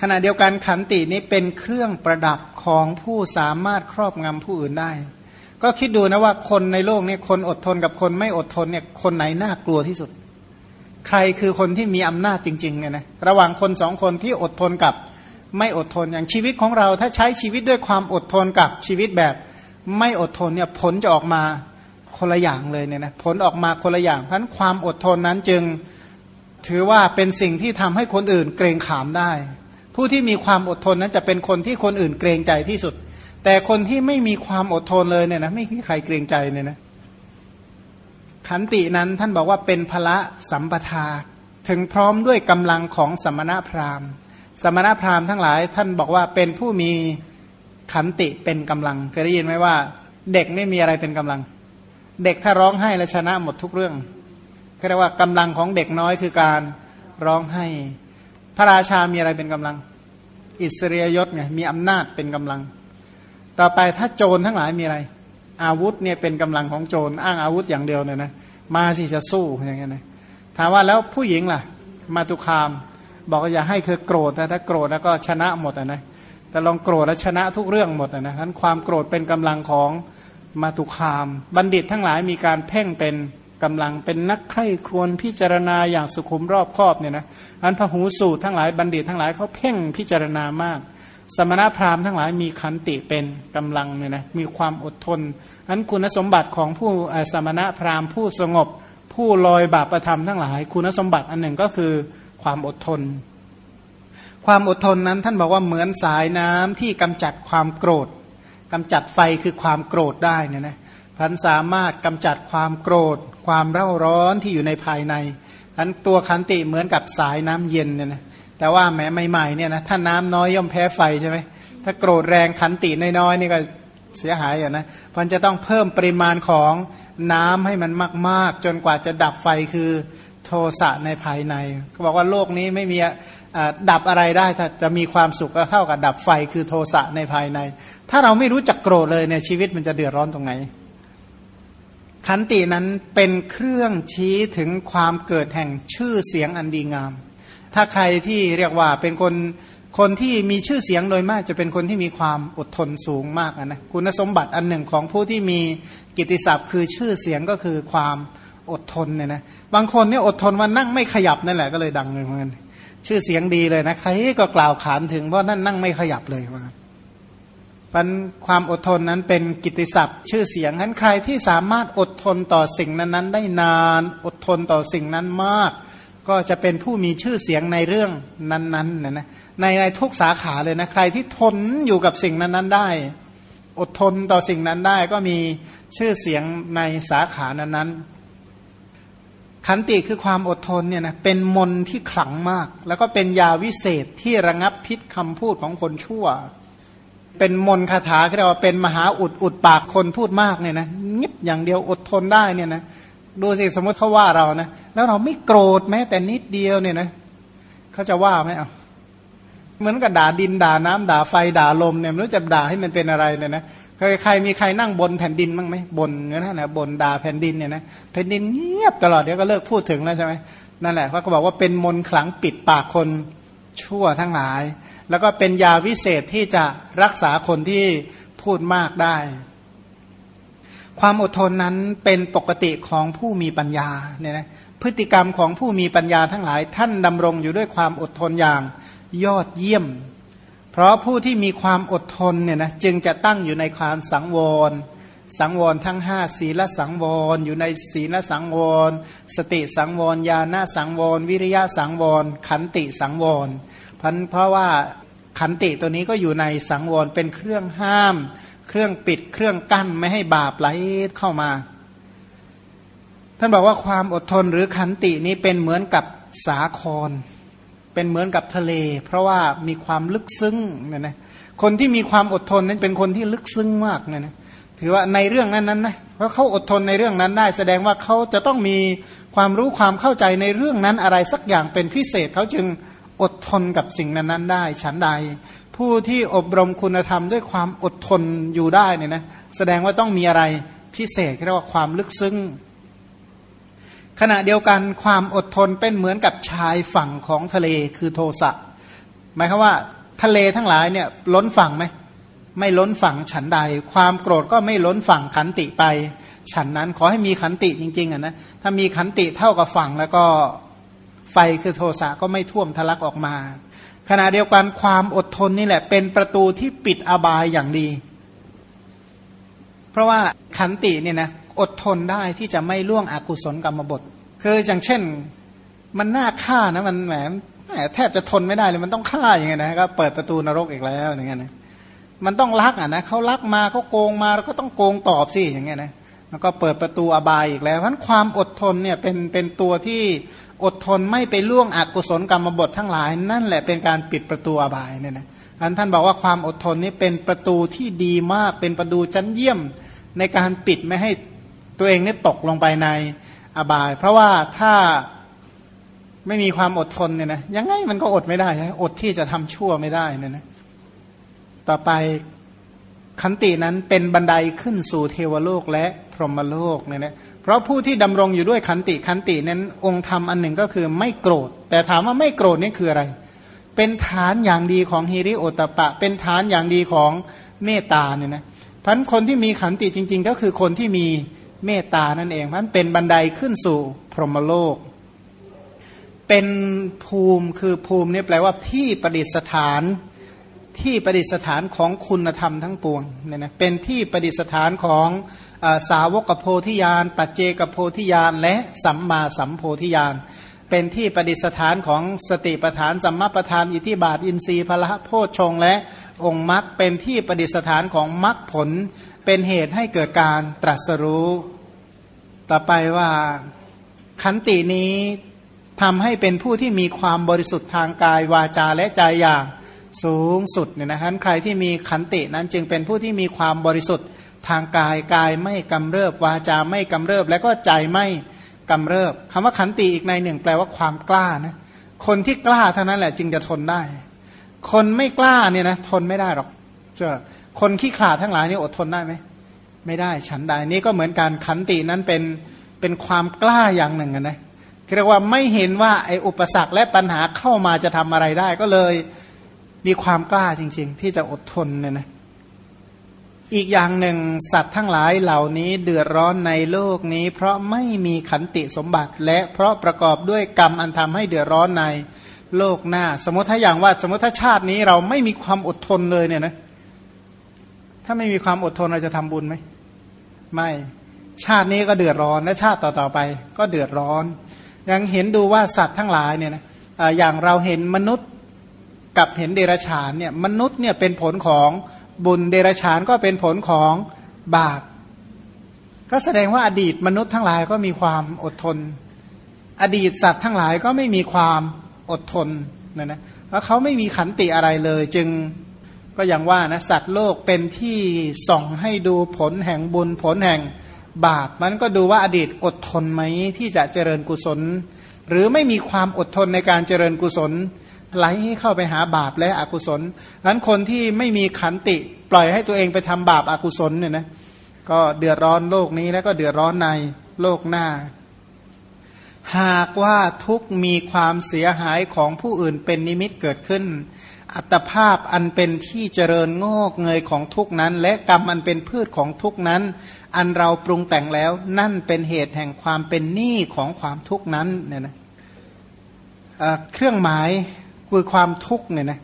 ขณะเดียวกันขันตินี้เป็นเครื่องประดับของผู้สามารถครอบงำผู้อื่นได้ ก็คิดดูนะว่าคนในโลกนี้คนอดทนกับคนไม่อดทนเนี่ยคนไหนน่ากลัวที่สุด ใครคือคนที่มีอำนาจจริงๆเนี่ยนะระหว่างคนสองคนที่อดทนกับไม่อดทนอย่างชีวิตของเราถ้าใช้ชีวิตด้วยความอดทนกับชีวิตแบบ ไม่อดทนเนี่ยผลจะออกมาคนละอย่างเลยเนี่ยนะผลออกมาคนละอย่างเพราะนั้นความอดทนนั้นจึงถือว่าเป็นสิ่งที่ทำให้คนอื่นเกรงขามได้ ผู้ที่มีความอดทนนั้นจะเป็นคนที่คนอื่นเกรงใจที่สุด แต่คนที่ไม่มีความอดทนเลยเนี่ยนะไม่มีใครเกรงใจเนี่ยนะขันตินั้นท่านบอกว่าเป็นพละสัมปทา ถึงพร้อมด้วยกำลังของสมณพราหมณ์ สมณพราหมณ์ทั้งหลาย ท่านบอกว่าเป็นผู้มีขันติเป็นกำลังเคยได้ยินไหมว่า เด็กไม่มีอะไรเป็นกำลัง เด็กถ้าร้องไห้แล้วชนะหมดทุกเรื่องเรียกว่ากำลังของเด็กน้อยคือการร้องไห้ พระราชามีอะไรเป็นกำลัง อิสริยยศไงมีอำนาจเป็นกำลัง ต่อไปถ้าโจรทั้งหลายมีอะไร อาวุธเนี่ยเป็นกำลังของโจรอ้างอาวุธอย่างเดียวเนี่ยนะมาสิจะสู้อย่างเงี้ยนะถามว่าแล้วผู้หญิงล่ะ มาตุคาม บอกว่าอย่าให้เธอโกรธแต่ถ้าโกรธแล้วก็ชนะหมดนะแต่ลองโกรธแล้วชนะทุกเรื่องหมดนะนั้นความโกรธเป็นกำลังของมาตุคาม บัณฑิตทั้งหลายมีการเพ่งเป็น กำลังเป็นนักใคร่ครวญพิจารณาอย่างสุขุมรอบคอบเนี่ยนะอันพหูสูตรทั้งหลายบัณฑิตทั้งหลายเขาเพ่งพิจารณามาก สมณพราหมณ์ทั้งหลายมีขันติเป็นกำลังเนี่ยนะมีความอดทนอันคุณสมบัติของผู้สมณพราหมณ์ผู้สงบ ผู้ลอยบาปประธรรมทั้งหลาย คุณสมบัติอันหนึ่งก็คือความอดทน ความอดทนนั้นท่านบอกว่าเหมือนสายน้ำที่กำจัดความโกรธกำจัดไฟคือความโกรธได้เนี่ยนะ พันสามารถกำจัดความโกรธ ความเร่าร้อนที่อยู่ในภายในอันตัวขันติเหมือนกับสายน้ำเย็นเนี่ยนะแต่ว่าแม้ใหม่ๆเนี่ยนะถ้าน้ำน้อยย่อมแพ้ไฟใช่ไหมถ้าโกรธแรงขันติน้อยๆนี่ก็เสียหายอะนะมันจะต้องเพิ่มปริมาณของน้ำให้มันมาก ๆ จนกว่าจะดับไฟคือโทสะในภายในเขาบอกว่าโลกนี้ไม่มีดับอะไรได้ถ้าจะมีความสุขก็เท่ากับดับไฟคือโทสะในภายใน ถ้าเราไม่รู้จักโกรธเลยเนี่ยชีวิตมันจะเดือดร้อนตรงไหน ขันตินั้นเป็นเครื่องชี้ถึงความเกิดแห่งชื่อเสียงอันดีงาม ถ้าใครที่เรียกว่าเป็นคนคนที่มีชื่อเสียงโดยมากจะเป็นคนที่มีความอดทนสูงมากนะคุณสมบัติอันหนึ่งของผู้ที่มีกิติศัพท์ คือชื่อเสียงก็คือความอดทนเนี่ยนะบางคนเนี่ยอดทนว่านั่งไม่ขยับนั่นแหละก็เลยดังเลยเหมือนกันชื่อเสียงดีเลยนะใครก็กล่าวขานถึงเพรานั่นนั่งไม่ขยับเลยว่าปัน ความอดทนนั้นเป็นกิตติศัพท์ ชื่อเสียงนั้นใครที่สามารถอดทนต่อสิ่งนั้นๆ ได้นานอดทนต่อสิ่งนั้นมาก ก็จะเป็นผู้มีชื่อเสียงในเรื่องนั้นๆนะนะในในทุกสาขาเลยนะใครที่ทนอยู่กับสิ่งนั้นๆได้ อดทนต่อสิ่งนั้นได้ ก็มีชื่อเสียงในสาขานั้นๆขันติคือความอดทนเนี่ยนะเป็นมนที่ขลังมาก แล้วก็เป็นยาวิเศษที่ระงับพิษคำพูดของคนชั่ว เป็นมนคาถาเรียกว่าเป็นมหาอุดอุดปากคนพูดมากเนี่ยนะงิบอย่างเดียวอดทนได้เนี่ยนะดูสิสมมติเขาว่าเรานะแล้วเราไม่โกรธแม้แต่นิดเดียวเนี่ยนะเขาจะว่าไหมเอาเหมือนกับด่าดินด่าน้ำด่าไฟด่าลมเนี่ยไม่รู้จะด่าให้มันเป็นอะไรเนี่ยนะเคยใครมีใครนั่งบนแผ่นดินบ้างไหมบนเนี่ยนะนะบนด่าแผ่นดินเนี่ยนะแผ่นดินเงียบตลอดเดี๋ยวก็เลิกพูดถึงแล้วใช่ไหมนั่นแหละเขาก็บอกว่าเป็นมนขลังปิดปากคนชั่วทั้งหลาย แล้วก็เป็นยาวิเศษที่จะรักษาคนที่พูดมากได้ ความอดทนนั้นเป็นปกติของผู้มีปัญญาเนี่ยนะพฤติกรรมของผู้มีปัญญาทั้งหลาย ท่านดำรงอยู่ด้วยความอดทนอย่างยอดเยี่ยม เพราะผู้ที่มีความอดทนเนี่ยนะจึงจะตั้งอยู่ในความสังวรสังวรทั้งห้าศีลสังวร อยู่ในศีลสังวร สติสังวรญาณสังวร วิริยะสังวร ขันติสังวรเพราะว่า ขันติตัวนี้ก็อยู่ในสังวรเป็นเครื่องห้าม เครื่องปิดเครื่องกั้นไม่ให้บาปไหลเข้ามา ท่านบอกว่าความอดทนหรือขันตินี้เป็นเหมือนกับสาคร เป็นเหมือนกับทะเล เพราะว่ามีความลึกซึ้งเนี่ยนะคนที่มีความอดทนนั้นเป็นคนที่ลึกซึ้งมากเนี่ยนะถือว่าในเรื่องนั้นนั้นนะเพราะเขาอดทนในเรื่องนั้นได้ แสดงว่าเขาจะต้องมีความรู้ความเข้าใจในเรื่องนั้นอะไรสักอย่างเป็นพิเศษเขาจึง อดทนกับสิ่งนั้นๆได้ ฉันใด ผู้ที่อบรมคุณธรรมด้วยความอดทนอยู่ได้เนี่ยนะแสดงว่าต้องมีอะไรพิเศษเรียกว่าความลึกซึ้งขณะเดียวกันความอดทนเป็นเหมือนกับชายฝั่งของทะเลคือโทสะหมายความว่าทะเลทั้งหลายเนี่ยล้นฝั่งไหมไม่ล้นฝั่งฉันใด ความโกรธก็ไม่ล้นฝั่งขันติไป ฉันนั้นขอให้มีขันติจริงๆอะนะถ้ามีขันติเท่ากับฝั่งแล้วก็ ไฟคือโทสะก็ไม่ท่วมทะลักออกมา ขณะเดียวกันความอดทนนี่แหละ เป็นประตูที่ปิดอบายอย่างดี เพราะว่าขันติเนี่ยนะอดทนได้ที่จะไม่ล่วงอกุศลกรรมบท คืออย่างเช่น มันน่าฆ่านะมันแหมแทบจะทนไม่ได้เลยมันต้องฆ่าอย่างเงี้ยนะก็เปิดประตูนรกอีกแล้วอย่างเงี้ยนะมันต้องลักอะนะเขาลักมาเขาโกงมาแล้วก็ต้องโกงตอบสิอย่างเงี้ยนะแล้วก็เปิดประตูอบายอีกแล้วเพราะความอดทนเนี่ยเป็นเป็นตัวที่ อดทนไม่ไปล่วงอกุศลกรรมบททั้งหลาย นั่นแหละเป็นการปิดประตูอบายเนี่ยนะอันท่านบอกว่าความอดทนนี้เป็นประตูที่ดีมากเป็นประตูชั้นเยี่ยมในการปิดไม่ให้ตัวเองนี่ตกลงไปในอบาย เพราะว่าถ้าไม่มีความอดทนเนี่ยนะยังไงมันก็อดไม่ได้อดที่จะทำชั่วไม่ได้เนี่ยนะต่อไปขันตินั้นเป็นบันไดขึ้นสู่เทวโลกและพรหมโลกเนี่ยนะ เพราะผู้ที่ดำรงอยู่ด้วยขันติขันตินั้นองค์ธรรมอันหนึ่งก็คือไม่โกรธ แต่ถามว่าไม่โกรธนี่คืออะไร เป็นฐานอย่างดีของฮิริโอตปะ เป็นฐานอย่างดีของเมตตาเนี่ยนะพันคนที่มีขันติจริง ๆ ก็คือคนที่มีเมตตานั่นเองพันเป็นบันไดขึ้นสู่พรหมโลก เป็นภูมิคือภูมินี่แปลว่าที่ประดิษฐาน ที่ประดิษฐานของคุณธรรมทั้งปวงเนี่ยนะเป็นที่ประดิษฐานของสาวกโพธิญาณ ปัจเจกโพธิญาณ และสัมมาสัมโพธิญาณ เป็นที่ประดิษฐานของสติปทานสัมมาปทานอิทิบาทอินทรีย์พละโพชงและองค์มรรคเป็นที่ประดิษฐานของมรรคผล เป็นเหตุให้เกิดการตรัสรู้ ต่อไปว่าขันตินี้ทำให้เป็นผู้ที่มีความบริสุทธิ์ทางกายวาจาและใจอย่าง สูงสุดเนี่ยนะครับใครที่มีขันตินั้นจึงเป็นผู้ที่มีความบริสุทธิ์ทางกายกายไม่กำเริบวาจาไม่กำเริบ และก็ใจไม่กำเริบคำว่าขันติอีกในหนึ่ง แปลว่าความกล้านะคนที่กล้าเท่านั้นแหละจึงจะทนได้ คนไม่กล้าเนี่ยนะทนไม่ได้หรอกเจ้าคนขี้ขลาดทั้งหลายนี่อดทนได้ไหมไม่ได้ฉันใดนี่ก็เหมือนการขันตินั้นเป็นเป็นความกล้าอย่างหนึ่งนะเรียกว่าไม่เห็นว่าไอ้อุปสรรคและปัญหาเข้ามาจะทำอะไรได้ก็เลย มีความกล้าจริง ๆ ที่จะอดทนเนี่ยนะอีกอย่างหนึ่งสัตว์ทั้งหลายเหล่านี้เดือดร้อนในโลกนี้ เพราะไม่มีขันติสมบัติ และเพราะประกอบด้วยกรรมอันทำให้เดือดร้อนในโลกหน้า สมมติถ้าอย่างว่า สมมติถ้าชาตินี้เราไม่มีความอดทนเลยเนี่ยนะถ้าไม่มีความอดทนเราจะทำบุญไหมไม่ชาตินี้ก็เดือดร้อนและชาติต่อๆไป ก็เดือดร้อน ยังเห็นดูว่าสัตว์ทั้งหลายเนี่ยนะอย่างเราเห็นมนุษย์ กับเห็นเดรัจฉานเนี่ยมนุษย์เนี่ยเป็นผลของบุญเดรัจฉานก็เป็นผลของบาปก็แสดงว่าอดีตมนุษย์ทั้งหลายก็มีความอดทน อดีตสัตว์ทั้งหลายก็ไม่มีความอดทนนะนะเพราะเขาไม่มีขันติอะไรเลย จึงก็อย่างว่านะสัตว์โลกเป็นที่ส่องให้ดูผลแห่งบุญผลแห่งบาป มันก็ดูว่าอดีตอดทนไหมที่จะเจริญกุศล หรือไม่มีความอดทนในการเจริญกุศล ไหลเข้าไปหาบาปและอกุศลนั้นคนที่ไม่มีขันติปล่อยให้ตัวเองไปทำบาปอากุศลเนี่ยนะก็เดือดร้อนโลกนี้แล้วก็เดือดร้อนในโลกหน้า หากว่าทุกมีความเสียหายของผู้อื่นเป็นนิมิตเกิดขึ้น อัตภาพอันเป็นที่เจริญงอกเงยของทุกนั้น และกรรมอันเป็นพืชของทุกนั้น อันเราปรุงแต่งแล้วนั่นเป็นเหตุแห่งความเป็นหนี้ของความทุกนั้นเนี่ยนะเครื่องหมาย คือความทุกข์เนี่ยนะ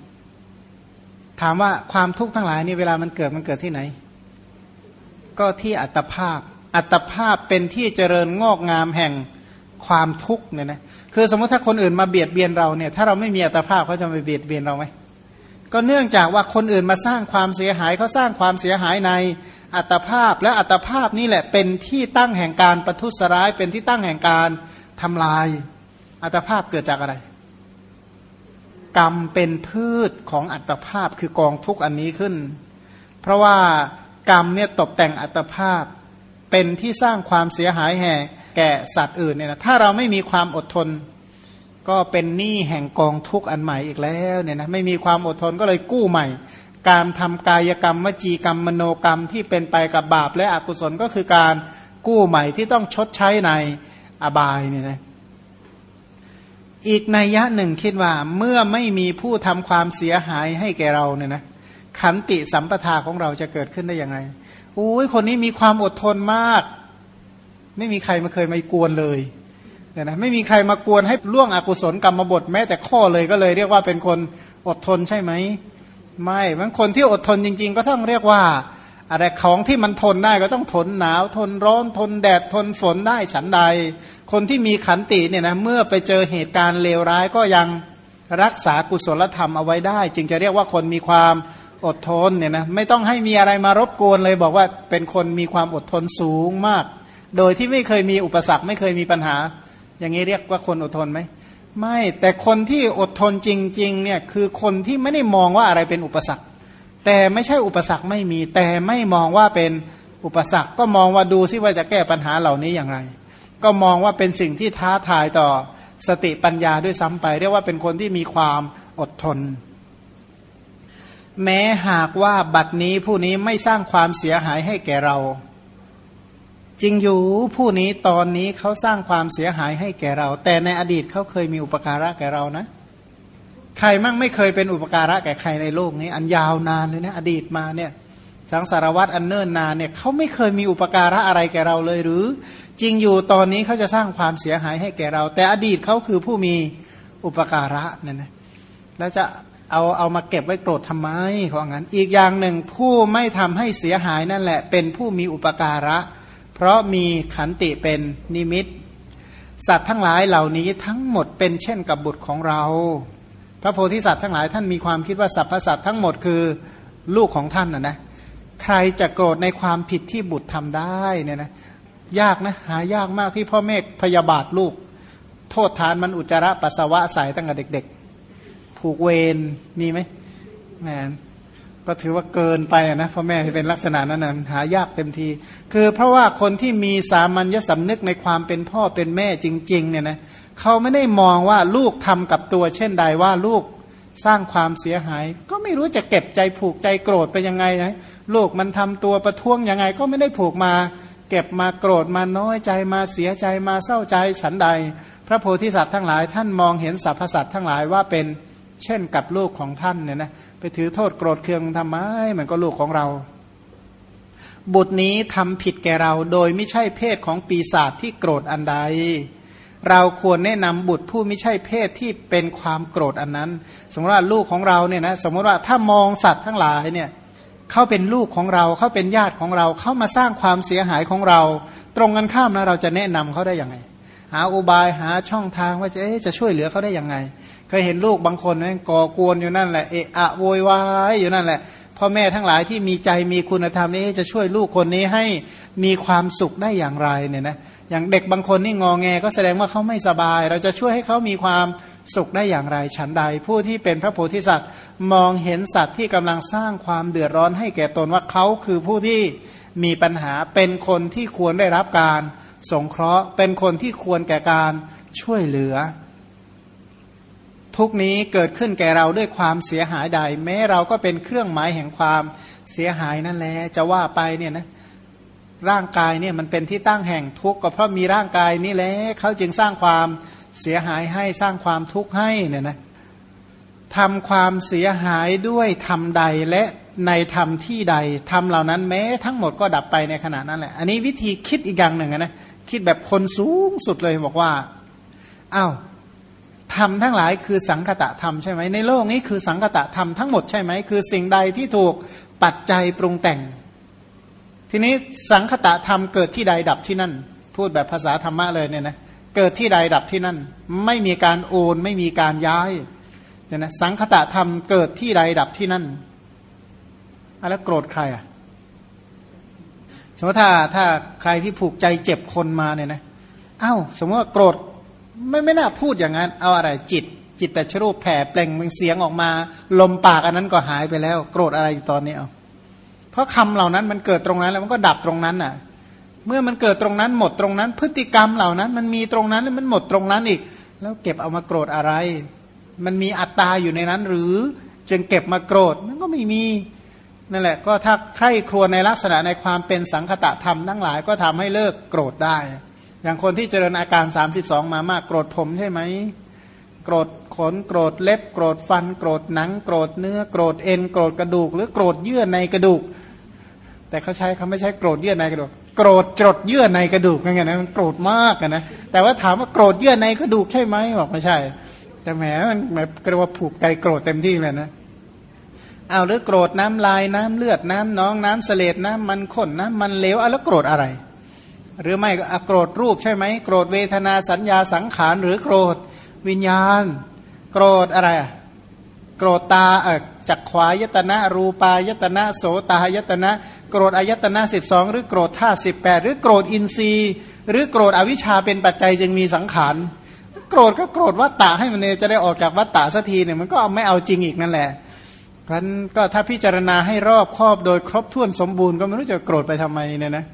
ถามว่าความทุกข์ทั้งหลายนี่เวลามันเกิดมันเกิดที่ไหน ก็ที่อัตภาพ อัตภาพเป็นที่เจริญงอกงามแห่งความทุกข์เนี่ยนะคือสมมติถ้าคนอื่นมาเบียดเบียนเราเนี่ยถ้าเราไม่มีอัตภาพเขาจะไปเบียดเบียนเราไหมก็เนื่องจากว่าคนอื่นมาสร้างความเสียหายเขาสร้างความเสียหายในอัตภาพ และอัตภาพนี่แหละเป็นที่ตั้งแห่งการประทุษร้ายเป็นที่ตั้งแห่งการทำลาย อัตภาพเกิดจากอะไร กรรมเป็นพืชของอัตภาพคือกองทุกอันนี้ขึ้น เพราะว่ากรรมเนี่ยตกแต่งอัตภาพ เป็นที่สร้างความเสียหายแห่แก่สัตว์อื่นเนี่ยนะถ้าเราไม่มีความอดทน ก็เป็นหนี้แห่งกองทุกอันใหม่อีกแล้วเนี่ยนะไม่มีความอดทนก็เลยกู้ใหม่ การทำกายกรรมวจีกรรมมโนกรรมที่เป็นไปกับบาปและอกุศลก็คือการกู้ใหม่ที่ต้องชดใช้ในอบายเนี่ยนะ อีกนัยยะหนึ่งคิดว่าเมื่อไม่มีผู้ทำความเสียหายให้แก่เราเนี่ยนะขันติสัมปทาของเราจะเกิดขึ้นได้อยังไงโอ้ยคนนี้มีความอดทนมาก ไม่มีใครมาเคยมากวนเลยเนี่ยนะไม่มีใครมากวนให้ล่วงอกุศลกรรมบทแม้แต่ข้อเลยก็เลยเรียกว่าเป็นคนอดทนใช่ไหมไม่มันคนที่อดทนจริง ๆ ก็ต้องเรียกว่า อะไรของที่มันทนได้ก็ต้องทนหนาว ทนร้อนทนแดดทนฝนได้ฉันใด คนที่มีขันติเนี่ยนะเมื่อไปเจอเหตุการณ์เลวร้ายก็ยังรักษากุศลธรรมเอาไว้ได้ จึงจะเรียกว่าคนมีความอดทนเนี่ยนะไม่ต้องให้มีอะไรมารบกวนเลยบอกว่าเป็นคนมีความอดทนสูงมาก โดยที่ไม่เคยมีอุปสรรคไม่เคยมีปัญหา อย่างนี้เรียกว่าคนอดทนไหมไม่แต่คนที่อดทนจริงๆเนี่ยคือคนที่ไม่ได้มองว่าอะไรเป็นอุปสรรค แต่ไม่ใช่อุปสรรคไม่มี แต่ไม่มองว่าเป็นอุปสรรค ก็มองว่าดูซิว่าจะแก้ปัญหาเหล่านี้อย่างไร ก็มองว่าเป็นสิ่งที่ท้าทายต่อสติปัญญาด้วยซ้ำไป เรียกว่าเป็นคนที่มีความอดทน แม้หากว่าบัดนี้ผู้นี้ไม่สร้างความเสียหายให้แก่เรา จริงอยู่ผู้นี้ตอนนี้เขาสร้างความเสียหายให้แก่เรา แต่ในอดีตเขาเคยมีอุปการะแก่เรานะ ใครมั่งไม่เคยเป็นอุปการะแก่ใครในโลกนี้ อันยาวนานเลยนะอดีตมาเนี่ยสังสารวัตรอันเนิ่นนานเนี่ยเขาไม่เคยมีอุปการะอะไรแก่เราเลยหรือ จริงอยู่ตอนนี้เขาจะสร้างความเสียหายให้แก่เรา แต่อดีตเขาคือผู้มีอุปการะเนี่ยนะแล้วจะเอาเอามาเก็บไว้โกรธทำไมเของงั้น อีกอย่างหนึ่งผู้ไม่ทำให้เสียหายนั่นแหละ เป็นผู้มีอุปการะ เพราะมีขันติเป็นนิมิต สัตว์ทั้งหลายเหล่านี้ทั้งหมดเป็นเช่นกับบุตรของเรา พระโพธิสัตว์ทั้งหลายท่านมีความคิดว่าสรรพสัตว์ทั้งหมดคือลูกของท่านนะนะใครจะโกรธในความผิดที่บุตรทำได้เนี่ยนะยากนะหายากมากที่พ่อแม่พยาบาทลูก โทษทานมันอุจจาระปัสสาวะใส่ตั้งแต่เด็ก ๆ ผูกเวรมีไหมแมก็ถือว่าเกินไปนะพ่อแม่เป็นลักษณะนั้นนะหายากเต็มที คือเพราะว่าคนที่มีสามัญญสำนึกในความเป็นพ่อเป็นแม่จริง ๆ เนี่ยนะ เขาไม่ได้มองว่าลูกทำกับตัว เช่นใดว่าลูกสร้างความเสียหาย ก็ไม่รู้จะเก็บใจผูกใจโกรธไปยังไงนะลูกมันทำตัวประท้วงยังไง ก็ไม่ได้ผูกมา เก็บมาโกรธมาน้อยใจมาเสียใจมาเศร้าใจฉันใด พระโพธิสัตว์ทั้งหลาย ท่านมองเห็นสรรพสัตว์ทั้งหลายว่าเป็นเช่นกับลูกของท่านเนี่ยนะไปถือโทษโกรธเคืองทำไมมันก็ลูกของเรา บุตรนี้ทำผิดแก่เรา โดยไม่ใช่เพศของปีศาจที่โกรธอันใด เราควรแนะนำบุตรผู้ไม่ใช่เพศที่เป็นความโกรธอันนั้น สมมติว่าลูกของเราเนี่ยนะสมมติว่าถ้ามองสัตว์ทั้งหลายเนี่ยเขาเป็นลูกของเราเขาเป็นญาติของเราเขามาสร้างความเสียหายของเรา ตรงกันข้ามนะเราจะแนะนำเขาได้ยังไง หาอุบายหาช่องทางว่าจะจะช่วยเหลือเขาได้ยังไง เคยเห็นลูกบางคนนะก่อกวนอยู่นั่นแหละเอะอะโวยวายอยู่นั่นแหละ พ่อแม่ทั้งหลายที่มีใจมีคุณธรรมนี้จะช่วยลูกคนนี้ให้มีความสุขได้อย่างไรเนี่ยนะอย่างเด็กบางคนนี่งอแงก็แสดงว่าเขาไม่สบาย เราจะช่วยให้เขามีความสุขได้อย่างไรฉันใด ผู้ที่เป็นพระโพธิสัตว์ มองเห็นสัตว์ที่กำลังสร้างความเดือดร้อนให้แก่ตนว่าเขาคือผู้ที่มีปัญหาเป็นคนที่ควรได้รับการ สงเคราะห์เป็นคนที่ควรแก่การช่วยเหลือ ทุกนี้เกิดขึ้นแก่เราด้วยความเสียหายใด แม้เราก็เป็นเครื่องหมายแห่งความเสียหายนั่นแหละจะว่าไปเนี่ยนะร่างกายเนี่ยมันเป็นที่ตั้งแห่งทุกข์ก็เพราะมีร่างกายนี่แหละเขาจึงสร้างความเสียหายให้สร้างความทุกข์ให้เนี่ยนะทำความเสียหายด้วยทำใดและในธรรมที่ใดทำเหล่านั้นแม้ทั้งหมดก็ดับไปในขณะนั้นแหละ อันนี้วิธีคิดอีกอย่างหนึ่งนะคิดแบบคนสูงสุดเลยบอกว่าอา้าว ธรรมทั้งหลายคือสังคตะธรรมใช่ไหมในโลกนี้คือสังคตะธรรมทั้งหมดใช่ไหมคือสิ่งใดที่ถูกปัจจัยปรุงแต่ง ทีนี้สังคตะธรรมเกิดที่ใดดับที่นั่น พูดแบบภาษาธรรมะเลยเนี่ยนะเกิดที่ใดดับที่นั่น ไม่มีการโอนไม่มีการย้ายเนี่ยนะสังคตะธรรมเกิดที่ใดดับที่นั่นแล้วโกรธใครอะสมมติถ้าถ้าใครที่ผูกใจเจ็บคนมาเนี่ยนะอ้าวสมมติว่าโกรธ ไม่ไม่น่าพูดอย่างนั้น เอาอะไรจิต จิตแต่ชรูปแผ่เปล่งเสียงออกมา ลมปากอันนั้นก็หายไปแล้ว โกรธอะไรตอนนี้เอาราะคำเหล่านั้นมันเกิดตรงนั้นแล้วมันก็ดับตรงนั้นน่ะ เมื่อมันเกิดตรงนั้นหมดตรงนั้น พฤติกรรมเหล่านั้น มันมีตรงนั้นแล้วมันหมดตรงนั้นอีก แล้วเก็บเอามาโกรธอะไร มันมีอัตตาอยู่ในนั้นหรือจึงเก็บมาโกรธมันก็ไม่มีนั่นแหละก็ถ้าใครครัวในลักษณะในความเป็นสังคตะธรรมทั้งหลายก็ทำให้เลิกโกรธได้ อย่างคนที่เจริญอาการ 32 มามากโกรธผมใช่ไหมโกรธขนโกรธเล็บ โกรธฟัน โกรธหนัง โกรธเนื้อโกรธเอ็นโกรธกระดูก หรือโกรธเยื่อในกระดูก แต่เขาใช้เขาไม่ใช้โกรธเยื่อในกระดูก โกรธจดเยื่อในกระดูกยังไงนะมันโกรธมากนะแต่ว่าถามว่าโกรธเยื่อในกระดูกใช่ไหมบอกไม่ใช่ แต่แหมมันแบบกระว่าผูกใจโกรธเต็มที่เลยนะเอาหรือโกรธน้ำลายน้ำเลือดน้ำน้องน้ำเสลดน้ำมันข้นน้ำมันเหลวเอาแล้วโกรธอะไร หรือไม่ก็โกรธรูปใช่ไหมโกรธเวทนาสัญญาสังขารหรือโกรธวิญญาณ โกรธอะไรโกรธตาจักขวายตนะ รูปายตนะ โสตายตนะ โกรธอายตนะสิบสองหรือโกรธท่าสิบแปดหรือโกรธอินทรีย์ หรือโกรธอวิชชาเป็นปัจจัยจึงมีสังขารโกรธก็โกรธวัตตะให้มันจะได้ออกจากวัตตะสักทีเนี่ยมันก็ไม่เอาจริงอีกนั่นแหละพราะก็ถ้าพิจารณาให้รอบครอบโดยครบถ้วนสมบูรณ์ก็ไม่รู้จะโกรธไปทำไมเนี่ยนะ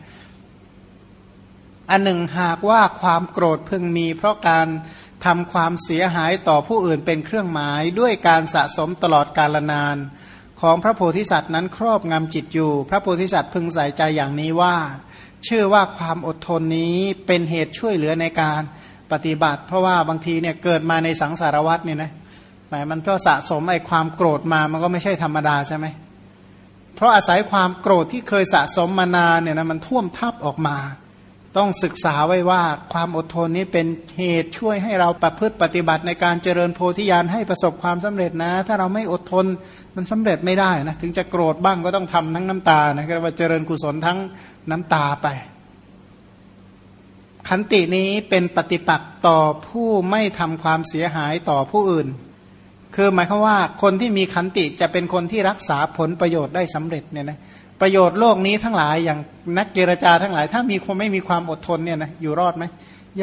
อันหนึ่งหากว่าความโกรธพึงมี เพราะการทำความเสียหายต่อผู้อื่นเป็นเครื่องหมาย ด้วยการสะสมตลอดกาลนาน ของพระโพธิสัตว์นั้นครอบงำจิตอยู่ พระโพธิสัตว์พึงใส่ใจอย่างนี้ว่าเชื่อว่าความอดทนนี้เป็นเหตุช่วยเหลือในการปฏิบัติ เพราะว่าบางทีเนี่ยเกิดมาในสังสารวัตเนี่ยนะหมายมันก็สะสมไอ้ความโกรธมามันก็ไม่ใช่ธรรมดาใช่ไหมเพราะอาศัยความโกรธที่เคยสะสมมานานเนี่ยนะมันท่วมทับออกมา ต้องศึกษาไว้ว่าความอดทนนี้เป็นเหตุช่วยให้เราประพฤติปฏิบัติในการเจริญโพธิญาณให้ประสบความสำเร็จนะ ถ้าเราไม่อดทนมันสำเร็จไม่ได้นะถึงจะโกรธบ้างก็ต้องทำทั้งน้ำตานะก็ว่าเจริญกุศลทั้งน้ำตาไป ขันตินี้เป็นปฏิปักษ์ต่อผู้ไม่ทำความเสียหายต่อผู้อื่น คือหมายความว่าคนที่มีขันติจะเป็นคนที่รักษาผลประโยชน์ได้สำเร็จเนี่ยนะ ประโยชน์โลกนี้ทั้งหลายอย่างนักเจรจาทั้งหลาย ถ้ามีคนไม่มีความอดทนเนี่ยนะอยู่รอดไหม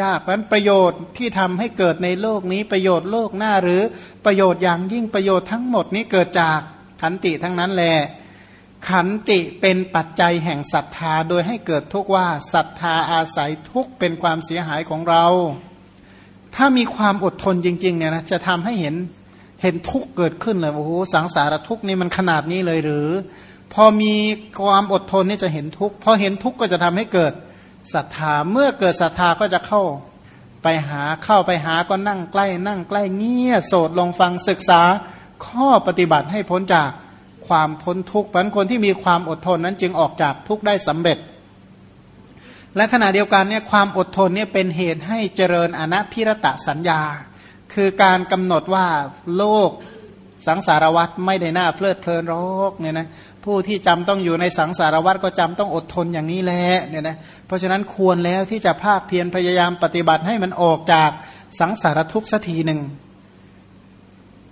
ยากเพราะประโยชน์ที่ทำให้เกิดในโลกนี้ประโยชน์โลกหน้าหรือประโยชน์อย่างยิ่งประโยชน์ทั้งหมดนี้เกิดจากขันติทั้งนั้นแหละขันติเป็นปัจจัยแห่งศรัทธาโดยให้เกิดทุกว่าศรัทธาอาศัยทุกเป็นความเสียหายของเรา ถ้ามีความอดทนจริงๆเนี่ยนะจะทำให้เห็นเห็นทุกเกิดขึ้นเลยโอ้โหสังสารทุกนี่มันขนาดนี้เลยหรือ พอมีความอดทนนี่จะเห็นทุกข์พอเห็นทุกข์ก็จะทำให้เกิดศรัทธาเมื่อเกิดศรัทธาก็จะเข้าไปหาเข้าไปหาก็นั่งใกล้นั่งใกล้เงี่ยโสดลงฟังศึกษาข้อปฏิบัติให้พ้นจากความพ้นทุกข์เพราะคนที่มีความอดทนนั้นจึงออกจากทุกข์ได้สำเร็จ และขณะเดียวกันเนี่ยความอดทนเนี่ยเป็นเหตุให้เจริญอนัพิรตะสัญญา คือการกำหนดว่าโลกสังสารวัตรไม่ได้น่าเพลิดเพลินรอกเนี่ยนะ ผู้ที่จำต้องอยู่ในสังสารวัตรก็จำต้องอดทนอย่างนี้แหละเนี่ยนะเพราะฉะนั้นควรแล้วที่จะภาคเพียรพยายามปฏิบัติให้มันออกจากสังสารทุกข์สักทีหนึ่ง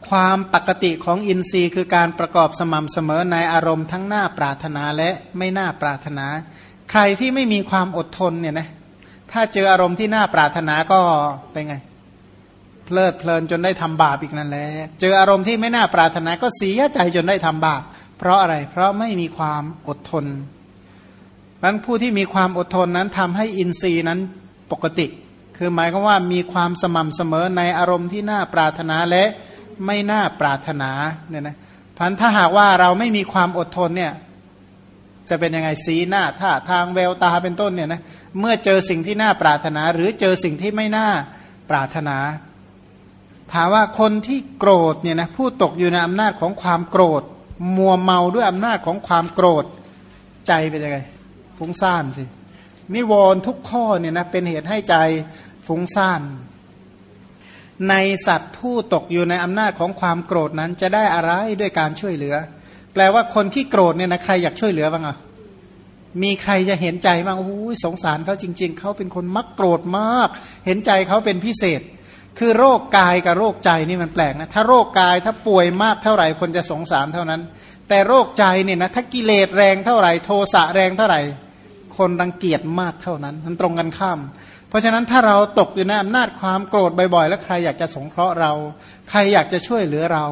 ความปกติของอินทรีย์คือการประกอบสม่ำเสมอในอารมณ์ทั้งหน้าปรารถนาและไม่น่าปรารถนา ใครที่ไม่มีความอดทนเนี่ยนะถ้าเจออารมณ์ที่น่าปรารถนาก็เป็นไง เพลิดเพลินจนได้ทำบาปอีกนั่นแหละเจออารมณ์ที่ไม่น่าปรารถนาก็เสียใจจนได้ทำบาป เพราะอะไร เพราะไม่มีความอดทนนั้นผู้ที่มีความอดทนนั้นทำให้อินทรีย์นั้นปกติ คือหมายก็ว่ามีความสม่ำเสมอในอารมณ์ที่น่าปรารถนาและไม่น่าปรารถนาเนี่ยนะพันถ้าหากว่าเราไม่มีความอดทนเนี่ยจะเป็นยังไงสีหน้าท่าทางแววตาเป็นต้นเนี่ยนะเมื่อเจอสิ่งที่น่าปรารถนา หรือเจอสิ่งที่ไม่น่าปรารถนา ถามว่าคนที่โกรธเนี่ยนะผู้ตกอยู่ในอำนาจของความโกรธ มัวเมาด้วยอำนาจของความโกรธใจเป็นยังไง ฟุ้งซ่านสินิวรณ์ทุกข้อเนี่ยนะเป็นเหตุให้ใจฟุ้งซ่าน ในสัตว์ผู้ตกอยู่ในอำนาจของความโกรธนั้นจะได้อะไรด้วยการช่วยเหลือ แปลว่าคนที่โกรธเนี่ยนะใครอยากช่วยเหลือบ้างอะมีใครจะเห็นใจบ้างโอ้ยสงสารเขาจริง ๆเขาเป็นคนมักโกรธมาก เห็นใจเขาเป็นพิเศษ คือโรคกายกับโรคใจนี่มันแปลกนะ ถ้าโรคกายถ้าป่วยมากเท่าไหร่คนจะสงสารเท่านั้น แต่โรคใจเนี่ยนะถ้ากิเลสแรงเท่าไหร่โทสะแรงเท่าไหร่ คนรังเกียจมากเท่านั้นมันตรงกันข้าม เพราะฉะนั้นถ้าเราตกอยู่ในอำนาจความโกรธบ่อยๆ แล้วใครอยากจะสงเคราะห์เรา ใครอยากจะช่วยเหลือเรา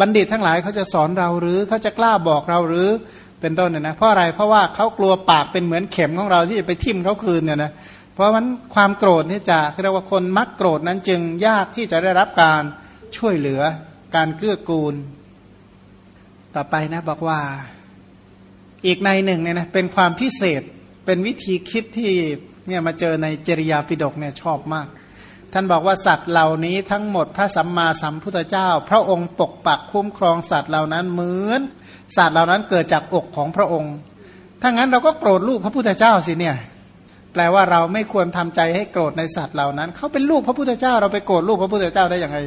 บัณฑิตทั้งหลายเขาจะสอนเราหรือเขาจะกล้าบอกเราหรือเป็นต้นเนี่ยนะเพราะอะไรเพราะว่าเขากลัวปากเป็นเหมือนเข็มของเราที่จะไปทิ่มเขาคืนเนี่ยนะเพราะมันความโกรธนี่จะเรียกว่าคนมักโกรธนั้นจึงยากที่จะได้รับการช่วยเหลือการเกื้อกูล ต่อไปนะบอกว่าอีกในหนึ่งเนี่ยนะเป็นความพิเศษเป็นวิธีคิดที่เนี่ยมาเจอในจริยาปิฎกเนี่ยชอบมาก ท่านบอกว่าสัตว์เหล่านี้ทั้งหมดพระสัมมาสัมพุทธเจ้า พระองค์ปกปักคุ้มครองสัตว์เหล่านั้นเหมือน สัตว์เหล่านั้นเกิดจากอกของพระองค์ถ้างั้นเราก็โกรธลูกพระพุทธเจ้าสิเนี่ย แปลว่าเราไม่ควรทำใจให้โกรธในสัตว์เหล่านั้น เขาเป็นลูกพระพุทธเจ้า เราไปโกรธลูกพระพุทธเจ้าได้ยังไง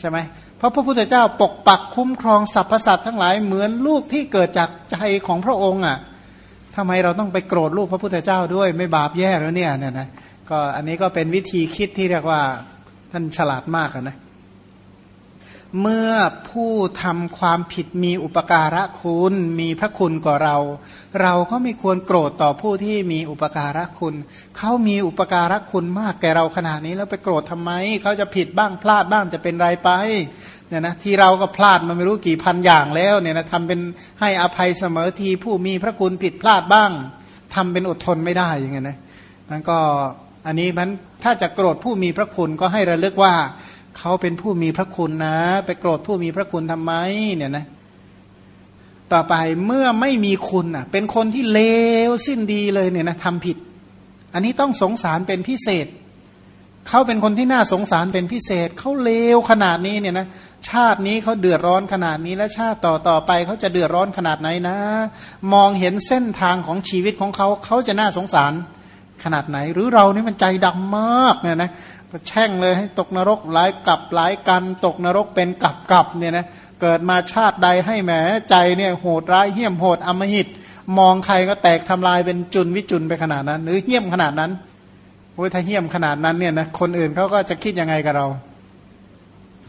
ใช่ไหมเพราะพระพุทธเจ้าปกปักคุ้มครองสรรพสัตว์ทั้งหลายเหมือนลูกที่เกิดจากใจของพระองค์อะทำไมเราต้องไปโกรธลูกพระพุทธเจ้าด้วยไม่บาปแย่แล้วเนี่ยเนี่ยนะก็อันนี้ก็เป็นวิธีคิดที่เรียกว่าท่านฉลาดมากนะ เมื่อผู้ทำความผิดมีอุปการะคุณมีพระคุณกว่าเรา เราก็ไม่ควรโกรธต่อผู้ที่มีอุปการะคุณ เขามีอุปการะคุณมากแก่เราขนาดนี้แล้วไปโกรธทำไม เขาจะผิดบ้างพลาดบ้างจะเป็นไรไปเนี่ยนะที่เราก็พลาดมาไม่รู้กี่พันอย่างแล้วเนี่ยนะทำเป็นให้อภัยเสมอทีผู้มีพระคุณผิดพลาดบ้างทำเป็นอดทนไม่ได้อย่างเงี้ยนะมันก็อันนี้มันถ้าจะโกรธผู้มีพระคุณก็ให้ระลึกว่า เขาเป็นผู้มีพระคุณนะ ไปโกรธผู้มีพระคุณทำไม เนี่ยนะ ต่อไปเมื่อไม่มีคุณอะ เป็นคนที่เลวสิ้นดีเลยเนี่ยนะทำผิด อันนี้ต้องสงสารเป็นพิเศษ เขาเป็นคนที่น่าสงสารเป็นพิเศษ เขาเลวขนาดนี้เนี่ยนะชาตินี้เขาเดือดร้อนขนาดนี้และชาติต่อต่อไปเขาจะเดือดร้อนขนาดไหนนะ มองเห็นเส้นทางของชีวิตของเขาเขาจะน่าสงสารขนาดไหน หรือเรานี่มันใจดำมากเนี่ยนะ แช่งเลยให้ตกนรกหลายกับหลายกันตกนรกเป็นกับกับเนี่ยนะเกิดมาชาติใดให้แหมใจเนี่ยโหดร้ายเหี้ยมโหดอมหิต มองใครก็แตกทำลายเป็นจุนวิจุนไปขนาดนั้น หรือเหี้ยมขนาดนั้นโอ้ยถ้าเหี้ยมขนาดนั้นเนี่ยนะคนอื่นเขาก็จะคิดยังไงกับเรา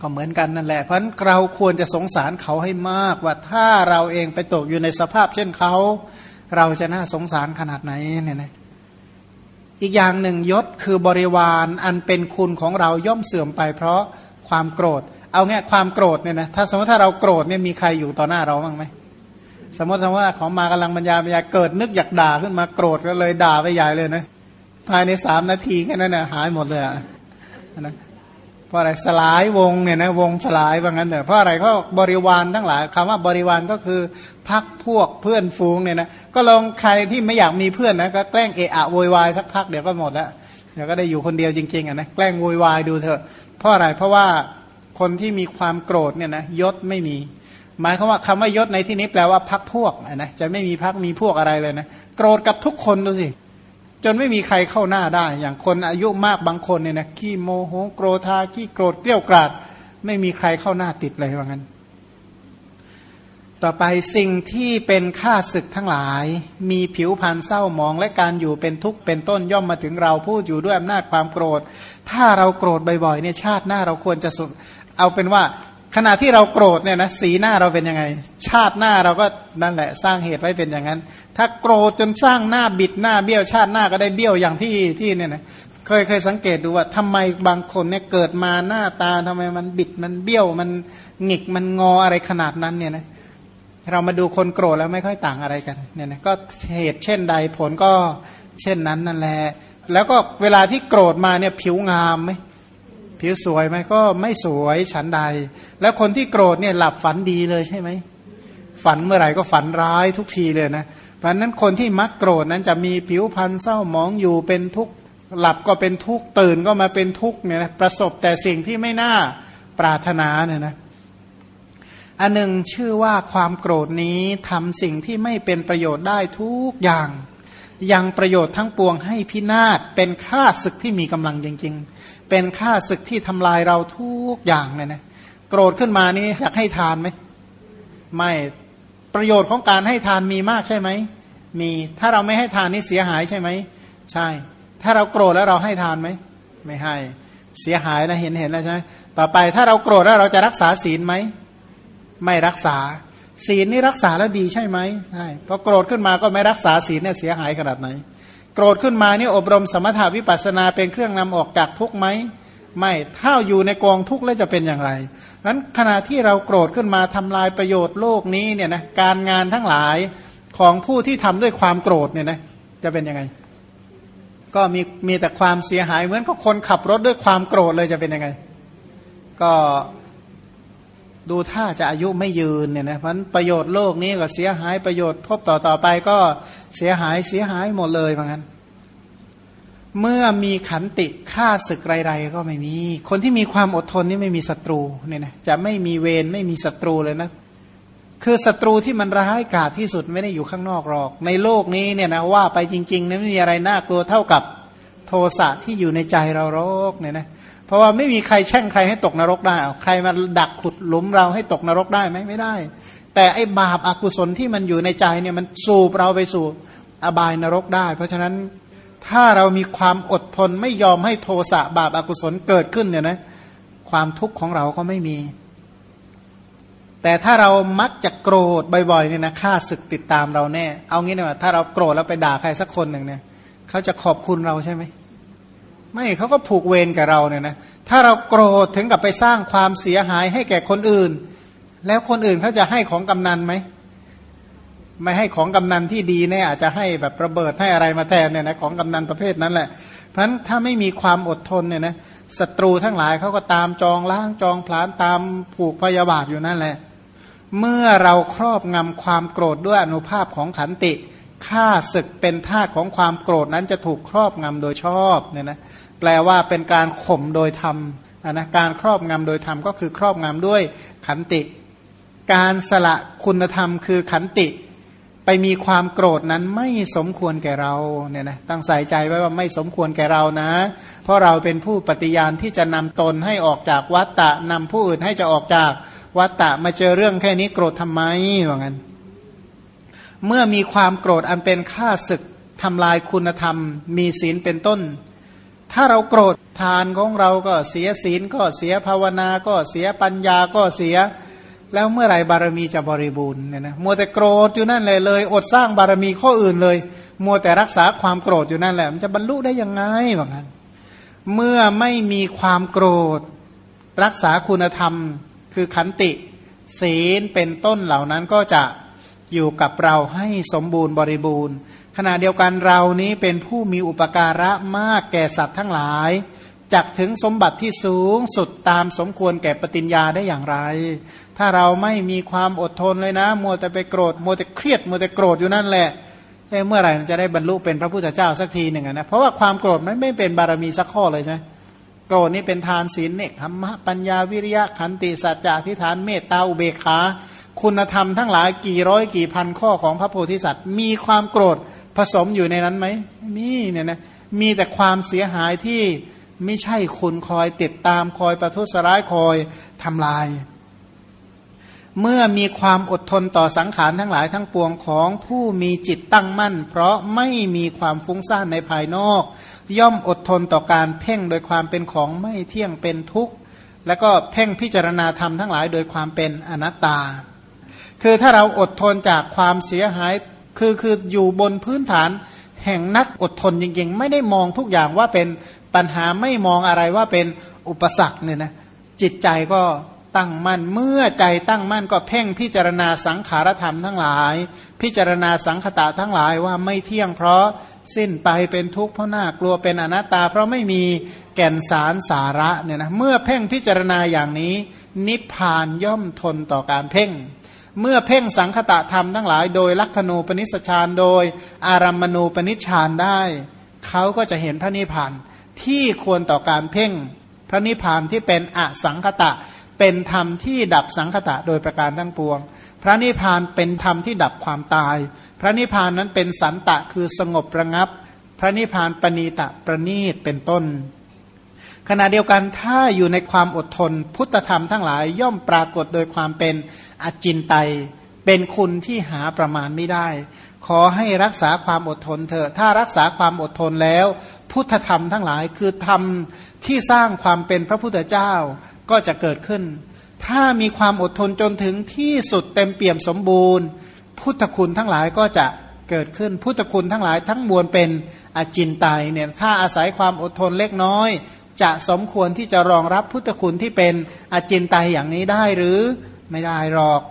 ก็เหมือนกันนั่นแหละ เพราะเราควรจะสงสารเขาให้มากว่าถ้าเราเองไปตกอยู่ในสภาพเช่นเขา เราจะน่าสงสารขนาดไหนเนี่ยนะ อีกอย่างหนึ่งยศคือบริวารอันเป็นคุณของเราย่อมเสื่อมไป เพราะความโกรธ เอาแง่ความโกรธเนี่ยนะถ้าสมมติถ้าเราโกรธเนี่ยมีใครอยู่ต่อหน้าเราบ้างไหมสมมติว่าของมากำลังบรรยายบรรยายเกิดนึกอยากด่าขึ้นมาโกรธก็เลยด่าไปใหญ่เลยนะภายในสามนาทีแค่นั้นนะหายหมดเลยอะนะ ราะอะไรสลายวงเนี่ยนะวงสลายว่างั้นเถอะเพราะอะไรก็บริวารทั้งหลายคำว่าบริวารก็คือพักพวกเพื่อนฟูงเนี่ยนะก็ลองใครที่ไม่อยากมีเพื่อนนะก็แกล้งเอะอะโวยวายสักพักเดี๋ยวก็หมดแล้วเดี๋ยวก็ได้อยู่คนเดียวจริงๆอะนะแกล้งโวยวายดูเถอะ เพราะอะไรเพราะว่าคนที่มีความโกรธเนี่ยนะยศไม่มี หมายความว่าคำว่ายศในที่นี้แปลว่าพักพวกนะจะไม่มีพักมีพวกอะไรเลยนะโกรธกับทุกคนดูสิ จนไม่มีใครเข้าหน้าได้ อย่างคนอายุมากบางคนเนี่ยนะขี้โมโหโกรธาขี้โกรธเกลี้ยกราด ไม่มีใครเข้าหน้าติดเลยว่างั้น ต่อไปสิ่งที่เป็นค่าศึกทั้งหลาย มีผิวพรรณเศร้าหมองและการอยู่เป็นทุกข์เป็นต้นย่อมมาถึงเราผู้อยู่ด้วยอำนาจความโกรธ ถ้าเราโกรธบ่อยๆเนี่ยชาติหน้าเราควรจะสุเอาเป็นว่า ขณะที่เราโกรธเนี่ยนะสีหน้าเราเป็นยังไง ชาติหน้าเราก็นั่นแหละสร้างเหตุไว้เป็นอย่างนั้น ถ้าโกรธจนสร้างหน้าบิดหน้าเบี้ยวชาติหน้าก็ได้เบี้ยวอย่างที่ที่เนี่ยนะเคยเคยสังเกตดูว่าทำไมบางคนเนี่ยเกิดมาหน้าตาทำไมมันบิดมันเบี้ยวมันหงิกมันงออะไรขนาดนั้นเนี่ยนะเรามาดูคนโกรธแล้วไม่ค่อยต่างอะไรกันเนี่ยนะก็เหตุเช่นใดผลก็เช่นนั้นนั่นแหละแล้วก็เวลาที่โกรธมาเนี่ยผิวงามไหม ผิวสวยไหมก็ไม่สวยฉันใด แล้วคนที่โกรธเนี่ยหลับฝันดีเลยใช่ไหมฝันเมื่อไหร่ก็ฝันร้ายทุกทีเลยนะเพราะนั้นคนที่มักโกรธนั้นจะมีผิวพรรณเศร้าหมองอยู่เป็นทุกข์หลับก็เป็นทุกข์ตื่นก็มาเป็นทุกข์เนี่ยนะประสบแต่สิ่งที่ไม่น่าปรารถนาเนี่ยนะอันหนึ่งชื่อว่าความโกรธนี้ทำสิ่งที่ไม่เป็นประโยชน์ได้ทุกอย่างยังประโยชน์ทั้งปวงให้พินาศเป็นค่าศึกที่มีกำลังจริง ๆ เป็นค่าศึกที่ทำลายเราทุกอย่างเลยนะโกรธขึ้นมานี่อยากให้ทานไหมไม่ประโยชน์ของการให้ทานมีมากใช่ไหมมีถ้าเราไม่ให้ทานนี่เสียหายใช่ไหมใช่ ถ้าเราโกรธแล้วเราให้ทานไหมไม่ให้เสียหายนะเห็นเห็นแล้วใช่ไหมต่อไปถ้าเราโกรธแล้วเราจะรักษาศีลไหมไม่รักษา ศีลนี่รักษาแล้วดีใช่ไหมใช่พอโกรธขึ้นมาก็ไม่รักษาศีลเนี่ยเสียหายขนาดไหน โกรธขึ้นมาเนี่ยอบรมสมถาวิปัสนาเป็นเครื่องนำออกจากทุกไหมไม่ถ้าอยู่ในกองทุกข์แล้วจะเป็นอย่างไรนั้นขณะที่เราโกรธขึ้นมาทำลายประโยชน์โลกนี้เนี่ยนะการงานทั้งหลายของผู้ที่ทำด้วยความโกรธเนี่ยนะจะเป็นยังไง ก็มีมีแต่ความเสียหายเหมือนกับคนขับรถด้วยความโกรธเลยจะเป็นยังไง ก็ ดูท่าจะอายุไม่ยืนเนี่ยนะเพราะประโยชน์โลกนี้ก็เสียหายประโยชน์พบต่อต่อไปก็เสียหายเสียหายหมดเลยเหมือนกันเมื่อมีขันติฆ่าศึกไรๆก็ไม่มี คนที่มีความอดทนนี่ไม่มีศัตรูเนี่ยนะจะไม่มีเวรไม่มีศัตรูเลยนะ คือศัตรูที่มันร้ายกาจที่สุดไม่ได้อยู่ข้างนอกหรอก ในโลกนี้เนี่ยนะว่าไปจริงๆนะไม่มีอะไรน่ากลัวเท่ากับโทสะที่อยู่ในใจเราโรคเนี่ยนะเพราะว่าไม่มีใครแช่งใครให้ตกนรกได้เอใครมาดักขุดหลุมเราให้ตกนรกได้ไหมไม่ได้ แต่ไอ้บาปอากุศลที่มันอยู่ในใจเนี่ยมันสูบเราไปสู่อบายนรกได้ เพราะฉะนั้นถ้าเรามีความอดทนไม่ยอมให้โทสะบาปอากุศลเกิดขึ้นเนี่ยนะความทุกข์ของเราก็ไม่มี แต่ถ้าเรามักจะโกรธบ่อยๆเนี่ยนะค่าศึกติดตามเราแน่ เอางี้นะว่าถ้าเราโกรธแล้วไปด่าใครสักคนหนึ่งเนี่ยเขาจะขอบคุณเราใช่ไหม ไม่เขาก็ผูกเวรกับเราเนี่ยนะถ้าเราโกรธถึงกับไปสร้างความเสียหายให้แก่คนอื่น แล้วคนอื่นเขาจะให้ของกำนันไหมไม่ให้ของกำนันที่ดีเนี่ยอาจจะให้แบบระเบิดให้อะไรมาแทนเนี่ยนะของกำนันประเภทนั้นแหละ เพราะฉะนั้นถ้าไม่มีความอดทนเนี่ยนะศัตรูทั้งหลายเขาก็ตามจองล้างจองพลานตามผูกพยาบาทอยู่นั่นแหละ เมื่อเราครอบงำความโกรธด้วยอนุภาพของขันติฆ่าศึกเป็นทาสของความโกรธนั้นจะถูกครอบงำโดยชอบเนี่ยนะ แปลว่าเป็นการข่มโดยธรรมนะการครอบงำโดยธรรมก็คือครอบงำด้วยขันติ การสละคุณธรรมคือขันติ ไปมีความโกรธนั้นไม่สมควรแก่เราเนี่ยนะตั้งใส่ใจไว้ว่าไม่สมควรแก่เรานะ เพราะเราเป็นผู้ปฏิญาณที่จะนำตนให้ออกจากวัตตะนำผู้อื่นให้จะออกจากวัตตะมาเจอเรื่องแค่นี้โกรธทำไมว่างั้น เมื่อมีความโกรธอันเป็นค่าศึกทำลายคุณธรรม มีศีลเป็นต้น ถ้าเราโกรธทานของเราก็เสียศีลก็เสียภาวนาก็เสียปัญญาก็เสีย แล้วเมื่อไหร่บารมีจะบริบูรณ์เนี่ยนะมัวแต่โกรธอยู่นั่นเลยเลย อดสร้างบารมีข้ออื่นเลย มัวแต่รักษาความโกรธอยู่นั่นแหละ มันจะบรรลุได้ยังไงว่างั้นเมื่อไม่มีความโกรธ รักษาคุณธรรม คือขันติ ศีลเป็นต้นเหล่านั้นก็จะอยู่กับเราให้สมบูรณ์บริบูรณ์ ขณะเดียวกันเรานี้เป็นผู้มีอุปการะมากแก่สัตว์ทั้งหลายจักถึงสมบัติที่สูงสุดตามสมควรแก่ปฏิญญาได้อย่างไร ถ้าเราไม่มีความอดทนเลยนะ มัวแต่ไปโกรธ มัวแต่เครียด มัวแต่โกรธอยู่นั่นแหละเมื่อไหร่มันจะได้บรรลุเป็นพระพุทธเจ้าสักทีหนึ่งนะ เพราะว่าความโกรธมันไม่เป็นบารมีสักข้อเลยใช่โกรธนี่เป็นทานศีลเนคขมะปัญญาวิริยะขันติสัจจะทิฏฐานเมตตาอุเบกขา คุณธรรมทั้งหลายกี่ร้อยกี่พันข้อของพระโพธิสัตว์ มีความโกรธ ผสมอยู่ในนั้นไหมมีเนี่ยนะมีแต่ความเสียหายที่ไม่ใช่คุณคอยติดตามคอยประทุษร้ายคอยทำลาย เมื่อมีความอดทนต่อสังขารทั้งหลายทั้งปวงของผู้มีจิตตั้งมั่น เพราะไม่มีความฟุ้งซ่านในภายนอก ย่อมอดทนต่อการเพ่งโดยความเป็นของไม่เที่ยงเป็นทุกข์ แล้วก็เพ่งพิจารณาธรรมทั้งหลายโดยความเป็นอนัตตา คือถ้าเราอดทนจากความเสียหาย คือคืออยู่บนพื้นฐานแห่งนักอดทนจริงๆ ไม่ได้มองทุกอย่างว่าเป็นปัญหาไม่มองอะไรว่าเป็นอุปสรรคเนี่ยนะจิตใจก็ตั้งมั่นเมื่อใจตั้งมั่นก็เพ่งพิจารณาสังขารธรรมทั้งหลาย พิจารณาสังขตะทั้งหลายว่าไม่เที่ยงเพราะสิ้นไปเป็นทุกข์เพราะน่ากลัวเป็นอนัตตา เพราะไม่มีแก่นสารสาระเนี่ยนะเมื่อเพ่งพิจารณาอย่างนี้ นิพพานย่อมทนต่อการเพ่ง เมื่อเพ่งสังคตะธรรมทั้งหลายโดยลักขณูปนิสชานโดย อารัมมณูปนิชานได้ เขาก็จะเห็นพระนิพพานที่ควรต่อการเพ่งพระนิพพานที่เป็นอสังคตะ เป็นธรรมที่ดับสังคตะโดยประการทั้งปวง พระนิพพานเป็นธรรมที่ดับความตาย พระนิพพานนั้นเป็นสันตะคือสงบระงับ พระนิพพานปณีตะประณีตเป็นต้น ขณะเดียวกันถ้าอยู่ในความอดทน พุทธธรรมทั้งหลายย่อมปรากฏโดยความเป็นอจินไตยเป็นคุณที่หาประมาณไม่ได้ ขอให้รักษาความอดทนเถอะถ้ารักษาความอดทนแล้ว พุทธธรรมทั้งหลายคือธรรมที่สร้างความเป็นพระพุทธเจ้าก็จะเกิดขึ้น ถ้ามีความอดทนจนถึงที่สุดเต็มเปี่ยมสมบูรณ์ พุทธคุณทั้งหลายก็จะเกิดขึ้นพุทธคุณทั้งหลายทั้งมวลเป็นอจินไตยเนี่ยถ้าอาศัยความอดทนเล็กน้อย จะสมควรที่จะรองรับพุทธคุณที่เป็นอจินไตยอย่างนี้ได้หรือไม่ได้หรอก